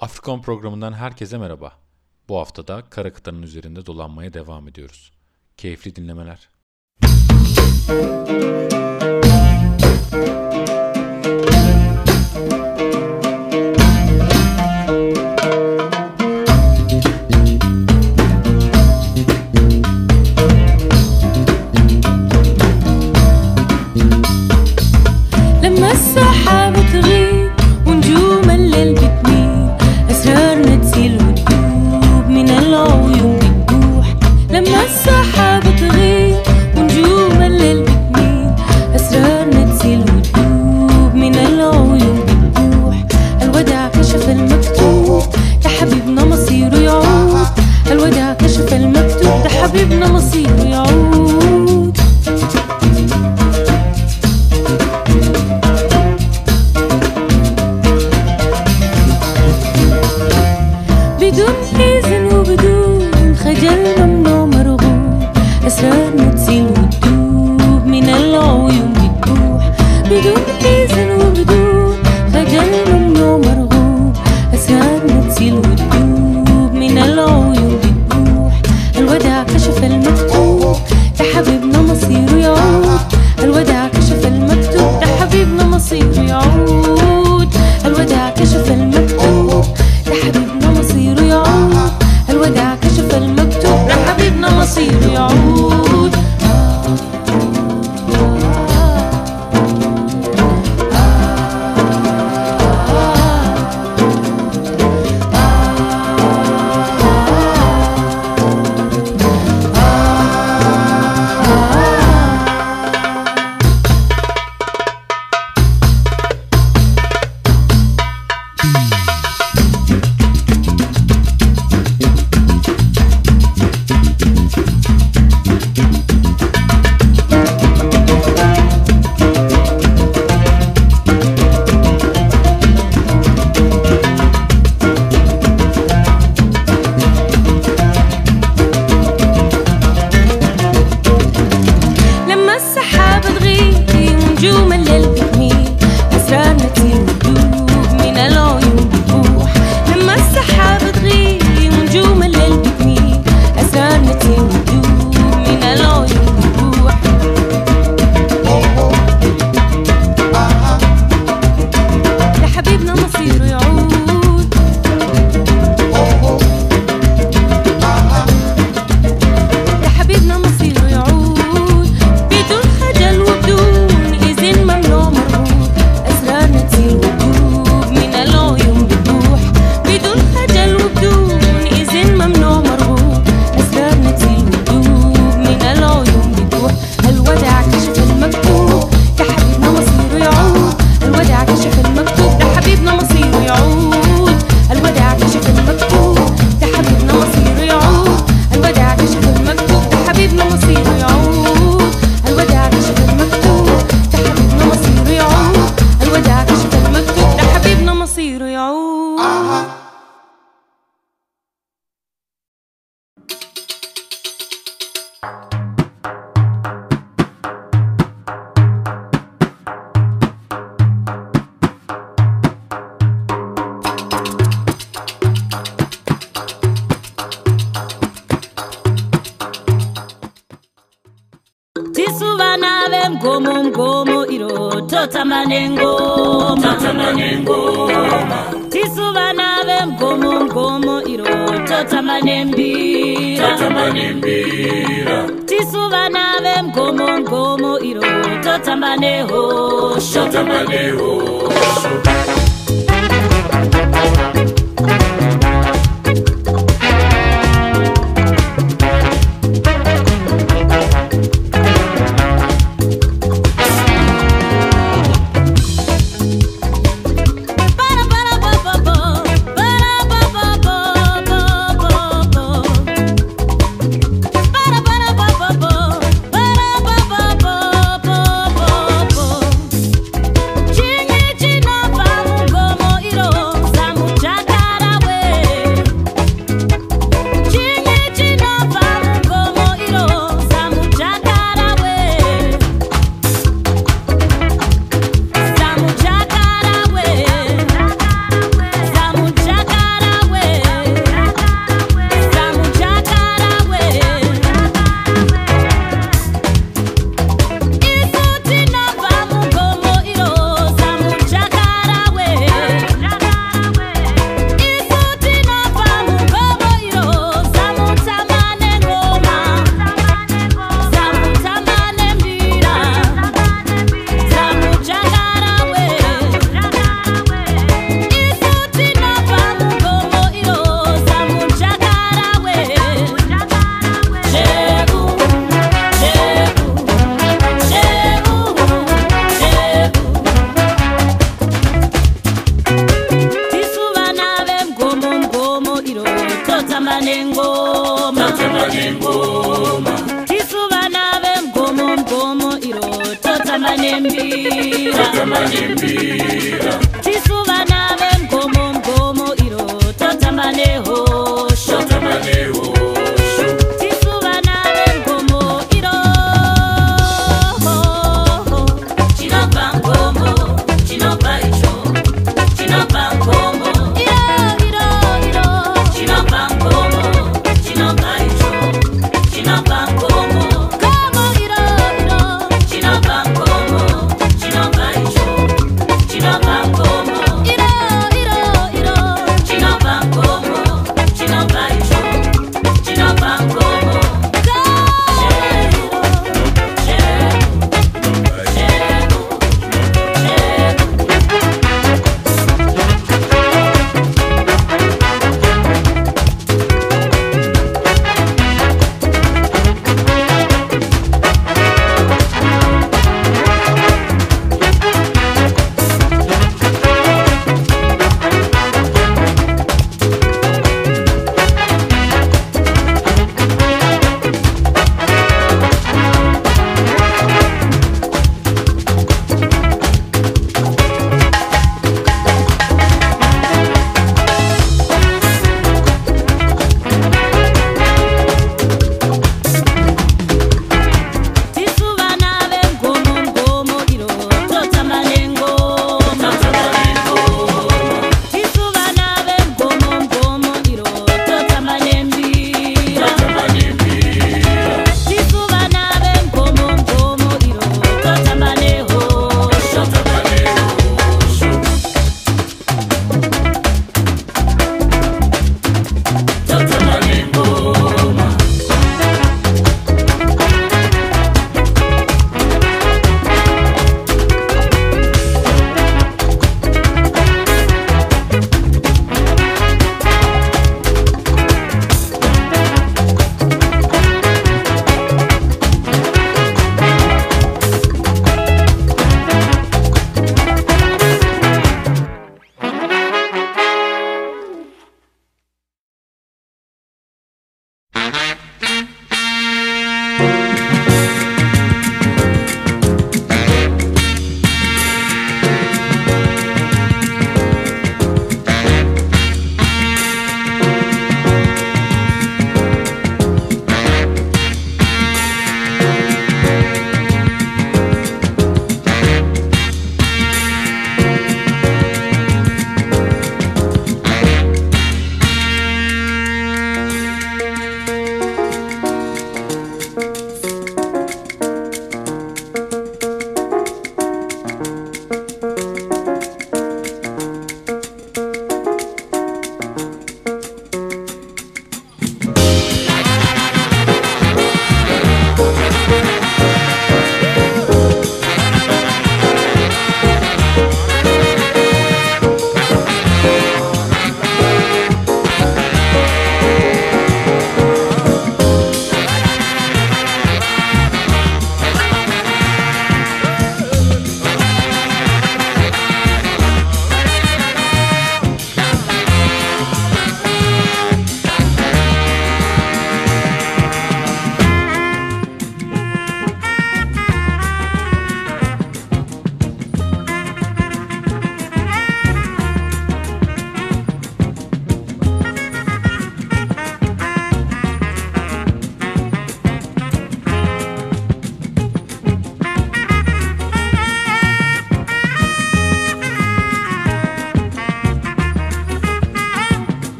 Afrikon programından herkese merhaba. Bu hafta da kara kıtanın üzerinde dolanmaya devam ediyoruz. Keyifli dinlemeler. Müzik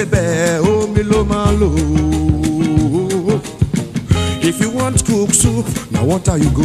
síbẹ̀ mi ló máa lò. If you want cook soup, now what are you go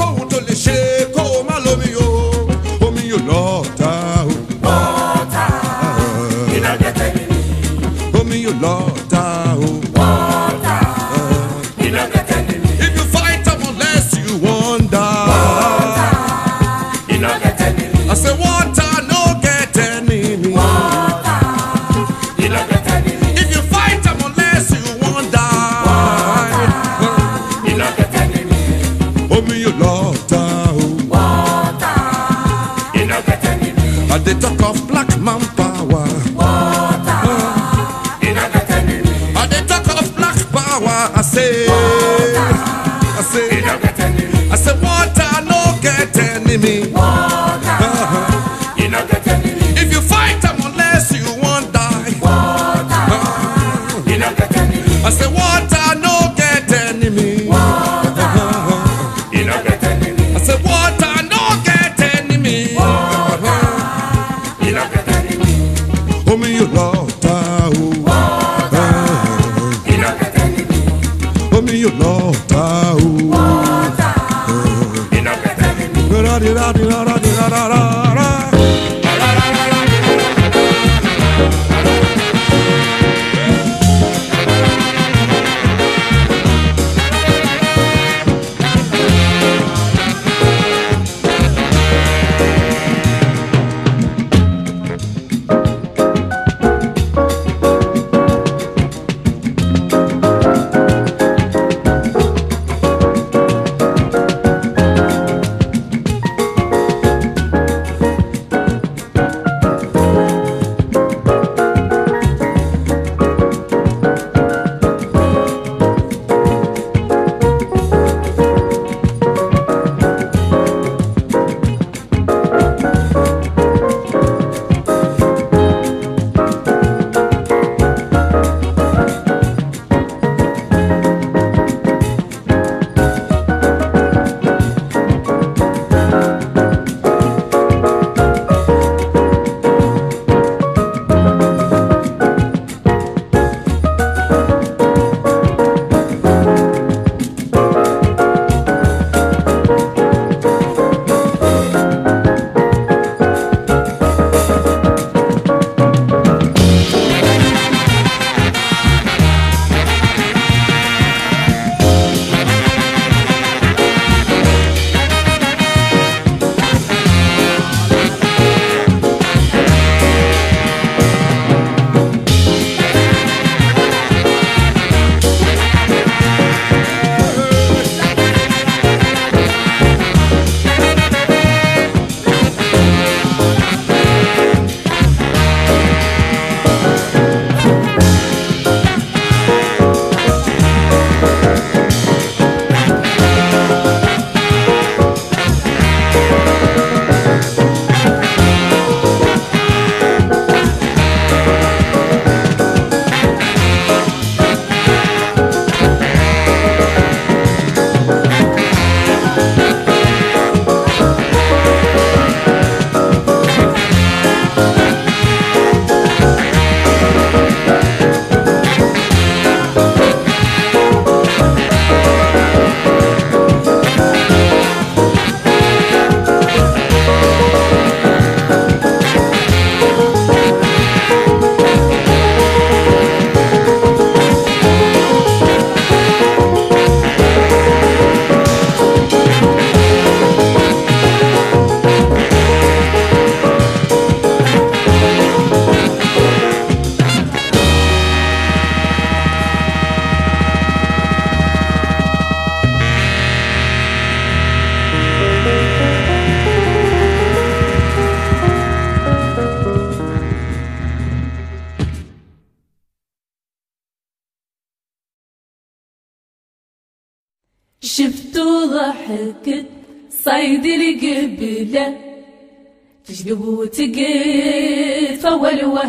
soul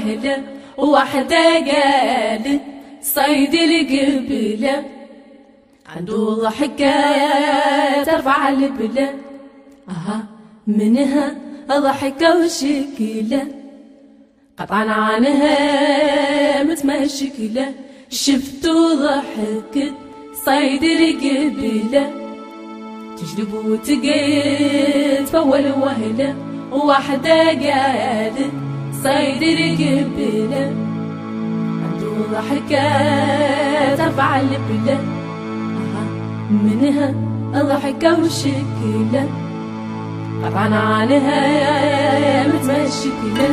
وهلة وحدة قالت صيد القبلة. عنده ضحكة ترفع البلة أها منها ضحكة وشكلة. قطعا عنها متمشكلة. شفتو ضحكت صيد القبلة. تجلب وتقيت فول وهلة. وحدة قالت صيد رجبنا عنده ضحكات افعل بلا منها ضحكة وشكلة قطعنا عنها متمشكلة.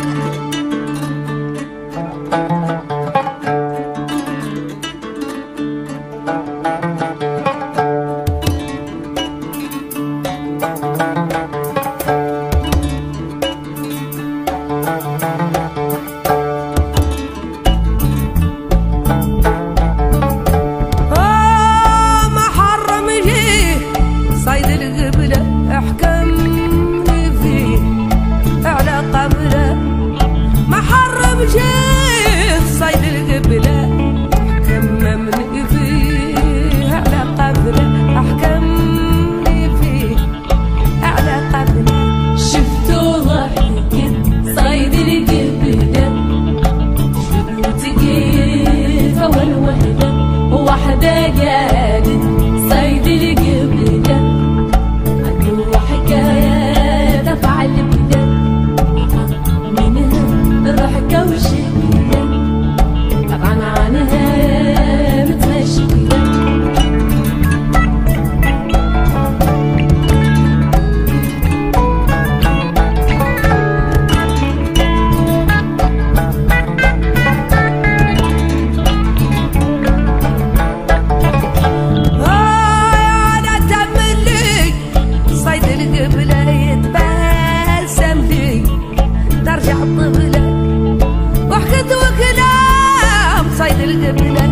يا مهلا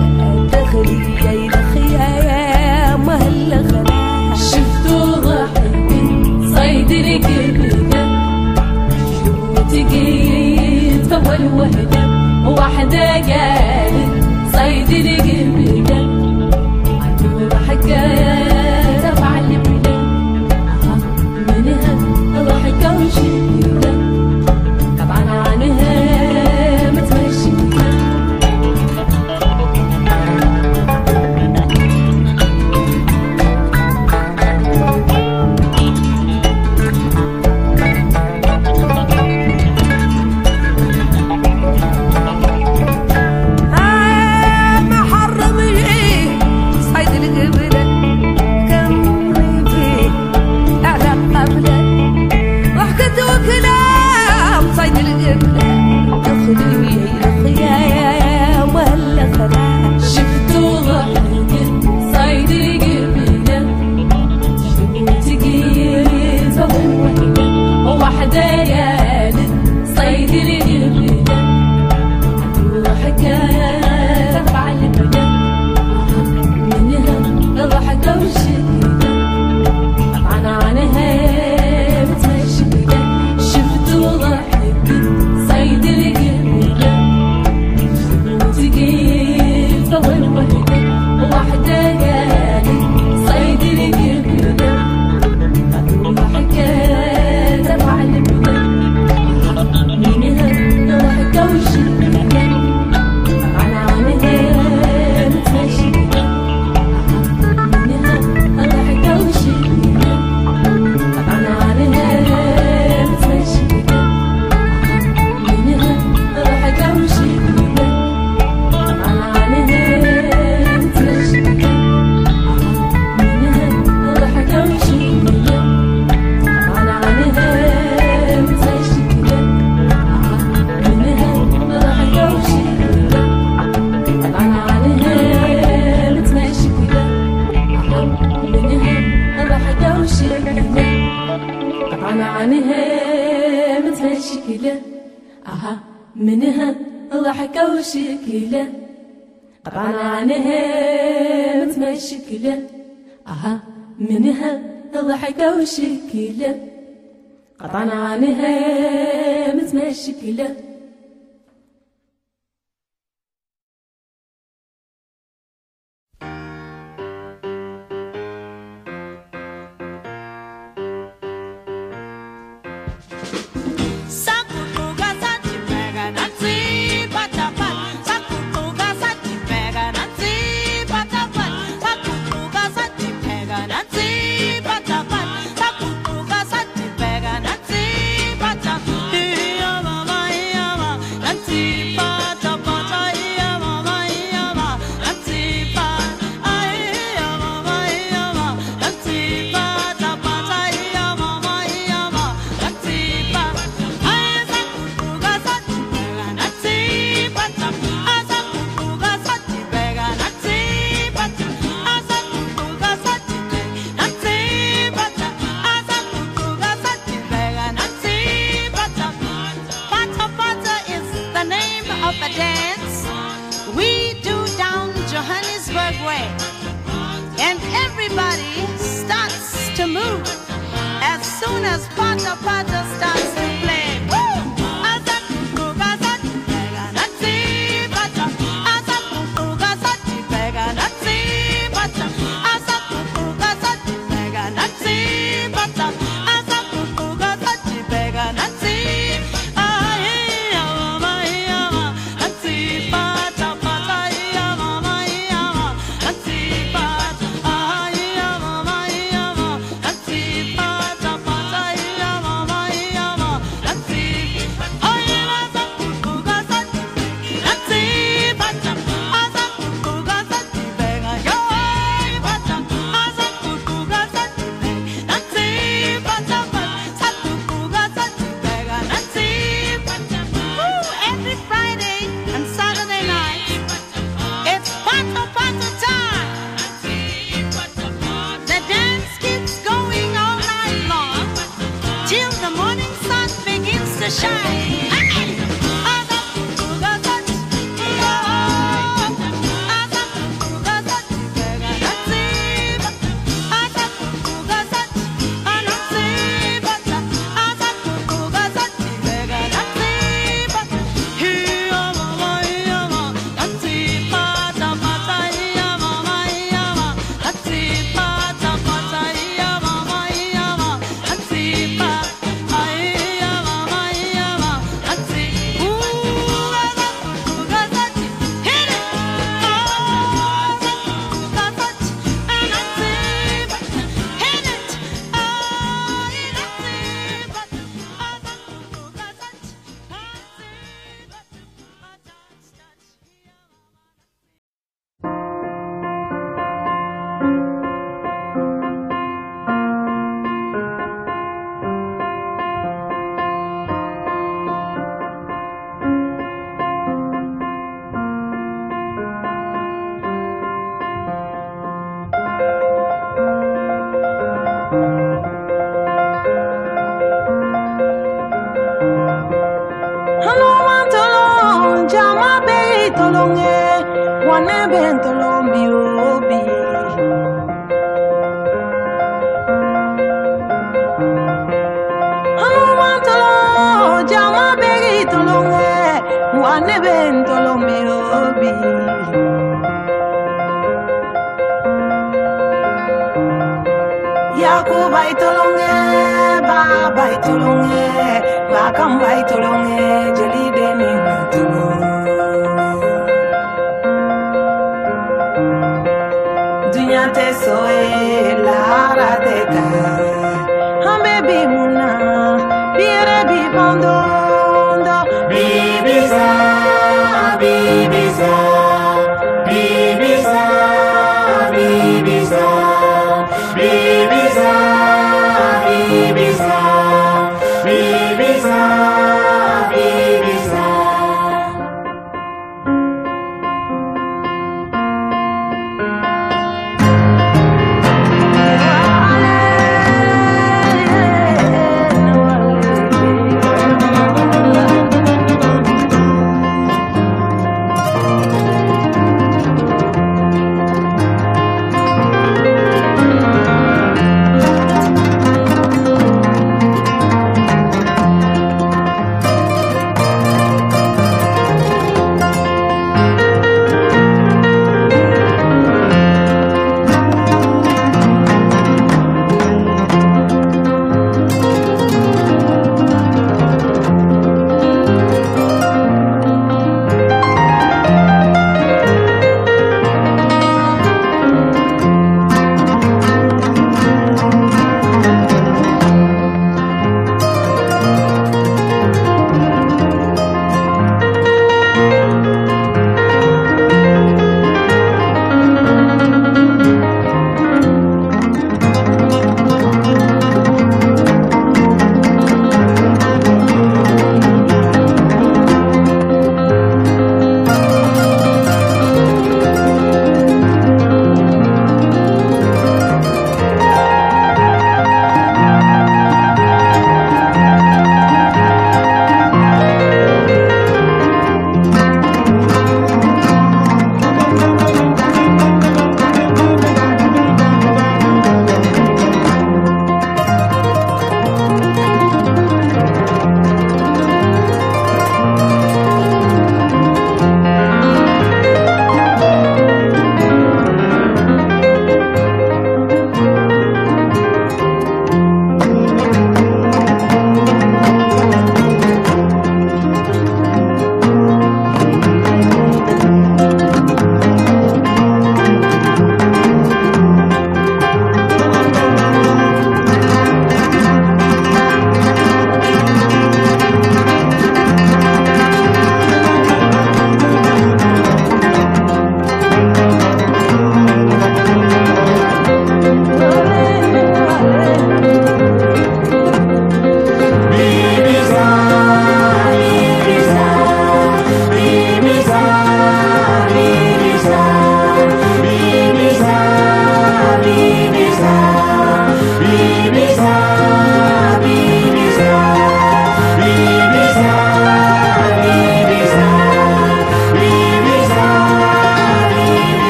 خلاها شفتو ضحكي صيد القبلة وتقيت اول وحدة واحدة قالت صيد قطعنا عنها متمشكلة Sakutuka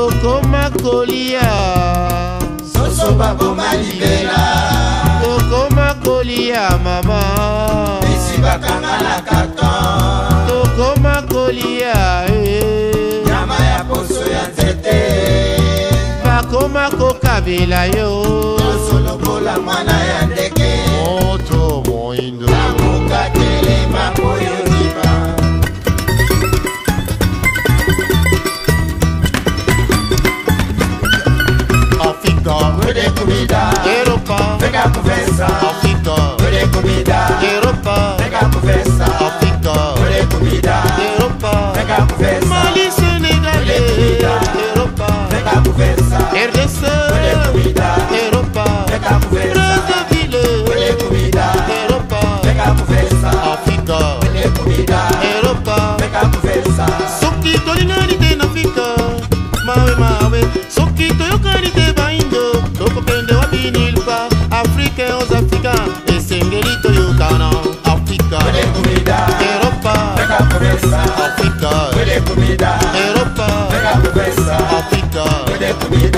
tokoma kolia. Soso baboma libela. Tokoma kolia mama. Esi bakanga na karton tokoma kolia eh. nyama ya poso ya nzete. Bakoma kokabela yo. Nyonso lokola mwana ya ndeke. Moto moindo Puede comida. Quiero pão. Venga conversar. Ao comida. Quiero. Venga comida. Quiero. Venga. Mali Senegalês. Puede comida. Quiero. Venga. Africa.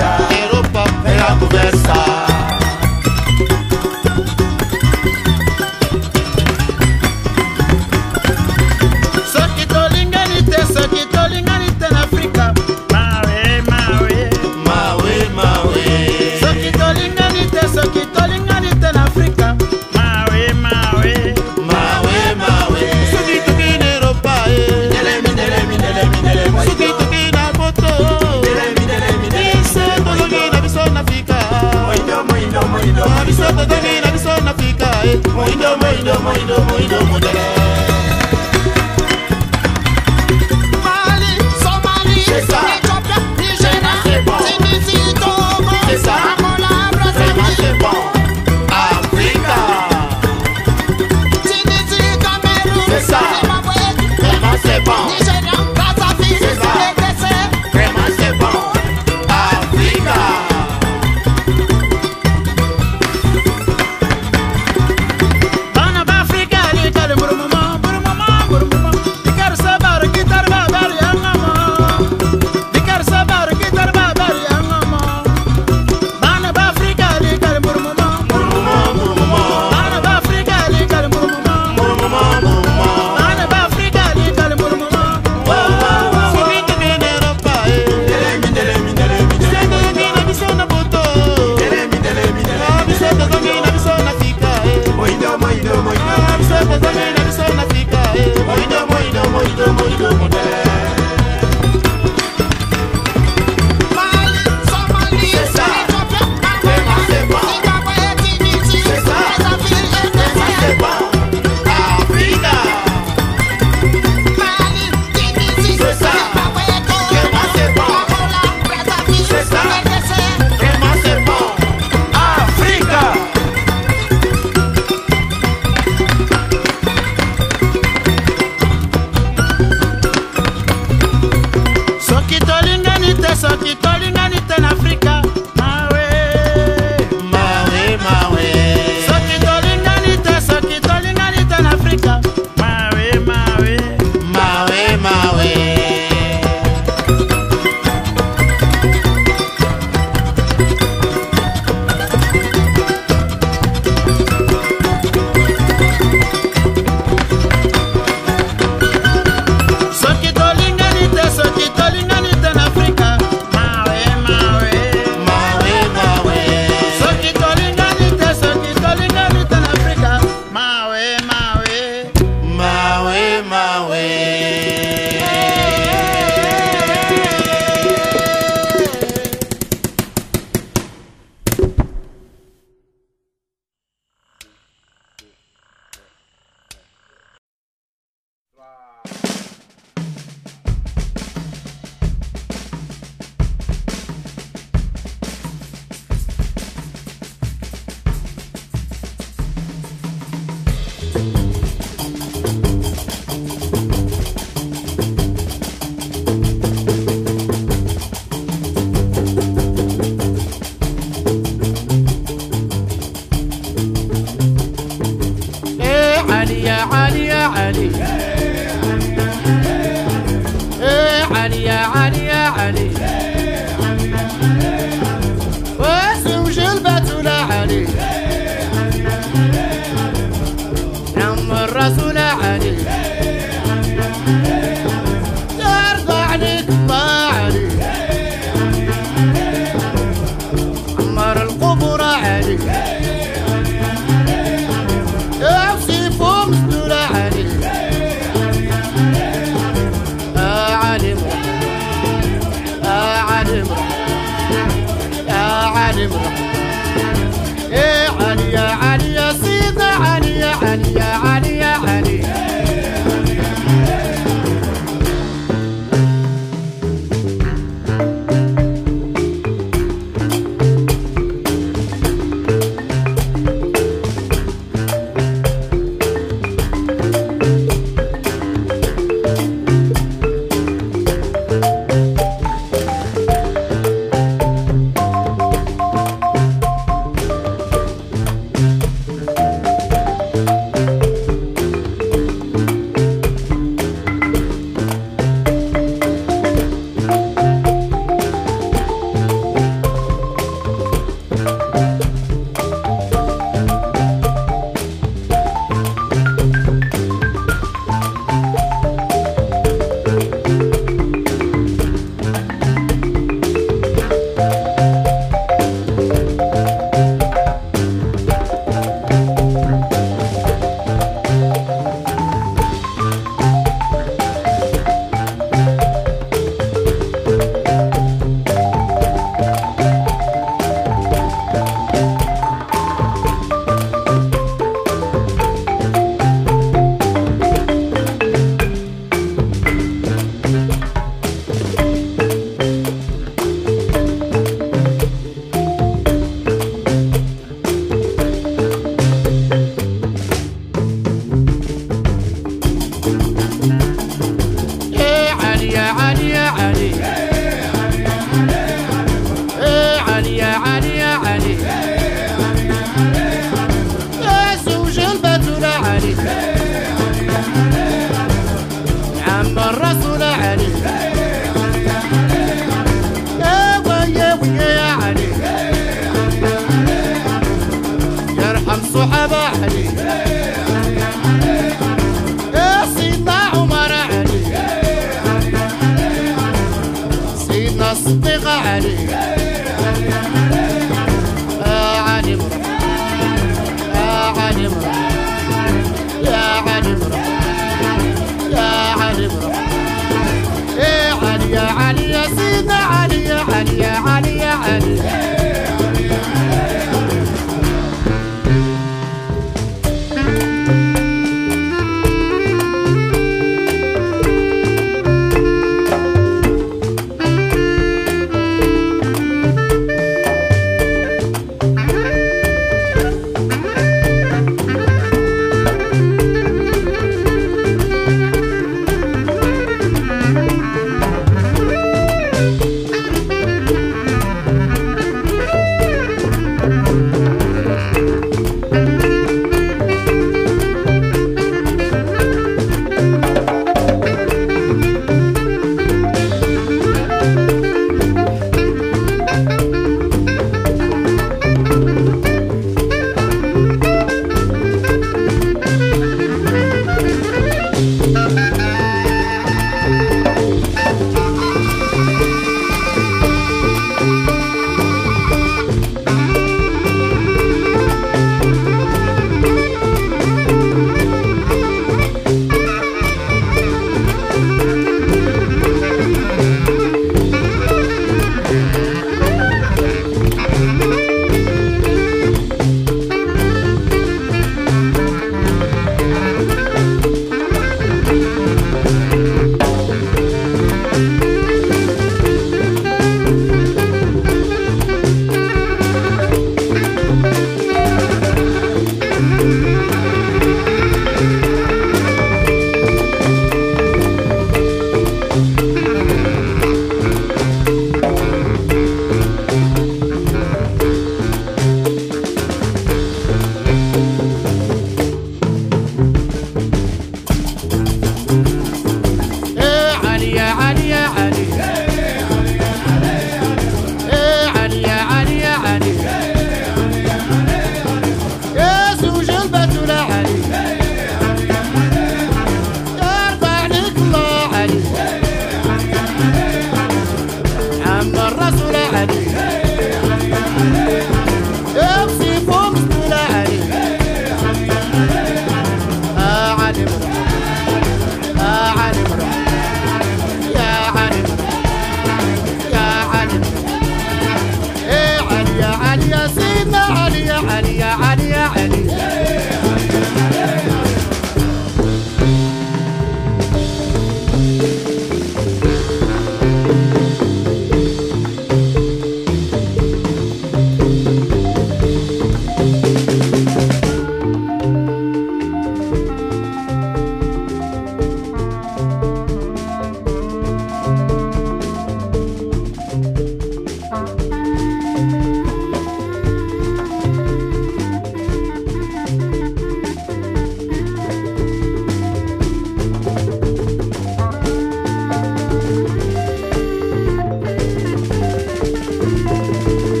الرسول علي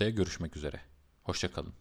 Haftaya görüşmek üzere. Hoşçakalın.